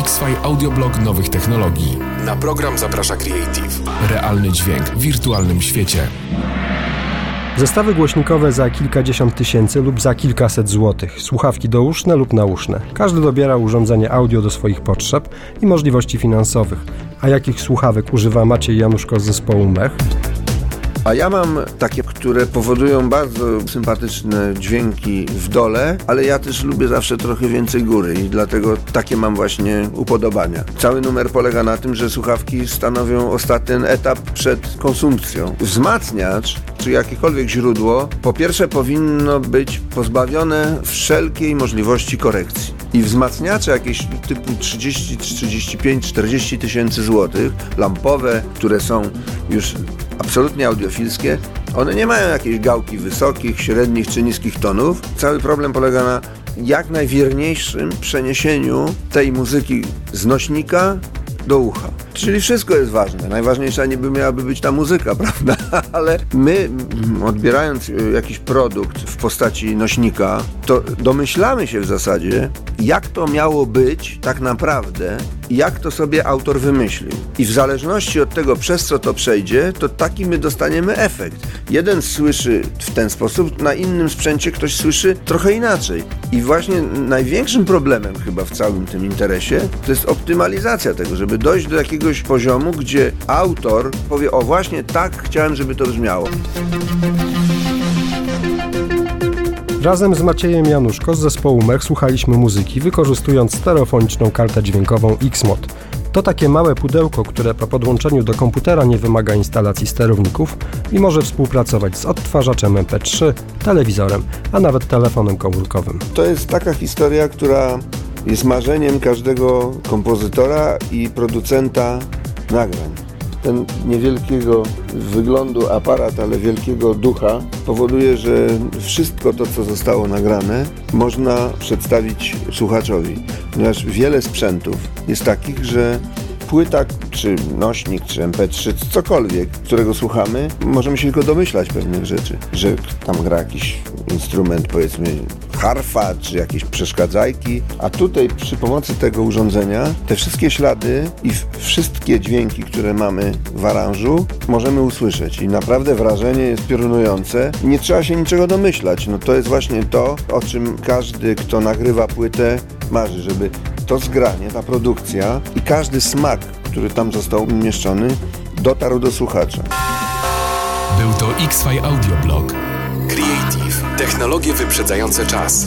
X-Fi Audioblog nowych technologii. Na program zaprasza Creative. Realny dźwięk w wirtualnym świecie. Zestawy głośnikowe za kilkadziesiąt tysięcy lub za kilkaset złotych, słuchawki douszne lub nauszne. Każdy dobiera urządzenie audio do swoich potrzeb i możliwości finansowych. A jakich słuchawek używa Maciej Januszko z zespołu Mech? A ja mam takie, które powodują bardzo sympatyczne dźwięki w dole, ale ja też lubię zawsze trochę więcej góry i dlatego takie mam właśnie upodobania. Cały numer polega na tym, że słuchawki stanowią ostatni etap przed konsumpcją. Wzmacniacz czy jakiekolwiek źródło, po pierwsze powinno być pozbawione wszelkiej możliwości korekcji. I wzmacniacze jakieś typu 30, 35, 40 tysięcy złotych, lampowe, które są już absolutnie audiofilskie, one nie mają jakiejś gałki wysokich, średnich czy niskich tonów. Cały problem polega na jak najwierniejszym przeniesieniu tej muzyki z nośnika do ucha. Czyli wszystko jest ważne. Najważniejsza niby miałaby być ta muzyka, prawda? Ale my, odbierając y, jakiś produkt w postaci nośnika, to domyślamy się w zasadzie, jak to miało być tak naprawdę jak to sobie autor wymyślił. I w zależności od tego, przez co to przejdzie, to taki my dostaniemy efekt. Jeden słyszy w ten sposób, na innym sprzęcie ktoś słyszy trochę inaczej. I właśnie największym problemem chyba w całym tym interesie to jest optymalizacja tego, żeby dojść do jakiegoś poziomu, gdzie autor powie, o właśnie tak chciałem, żeby to brzmiało. Razem z Maciejem Januszko z zespołu Mech słuchaliśmy muzyki, wykorzystując stereofoniczną kartę dźwiękową Xmod. To takie małe pudełko, które po podłączeniu do komputera nie wymaga instalacji sterowników i może współpracować z odtwarzaczem MP3, telewizorem, a nawet telefonem komórkowym. To jest taka historia, która jest marzeniem każdego kompozytora i producenta nagrań ten niewielkiego wyglądu aparat, ale wielkiego ducha powoduje, że wszystko to, co zostało nagrane, można przedstawić słuchaczowi. Ponieważ wiele sprzętów jest takich, że płyta, czy nośnik, czy MP3, cokolwiek, którego słuchamy, możemy się tylko domyślać pewnych rzeczy, że tam gra jakiś instrument, powiedzmy harfa, czy jakieś przeszkadzajki, a tutaj przy pomocy tego urządzenia te wszystkie ślady i wszystkie dźwięki, które mamy w aranżu, możemy usłyszeć i naprawdę wrażenie jest piorunujące. Nie trzeba się niczego domyślać, no to jest właśnie to, o czym każdy, kto nagrywa płytę, marzy, żeby to zgranie, ta produkcja i każdy smak, który tam został umieszczony, dotarł do słuchacza. Był to X-Fi Audioblog. Creative. Technologie wyprzedzające czas.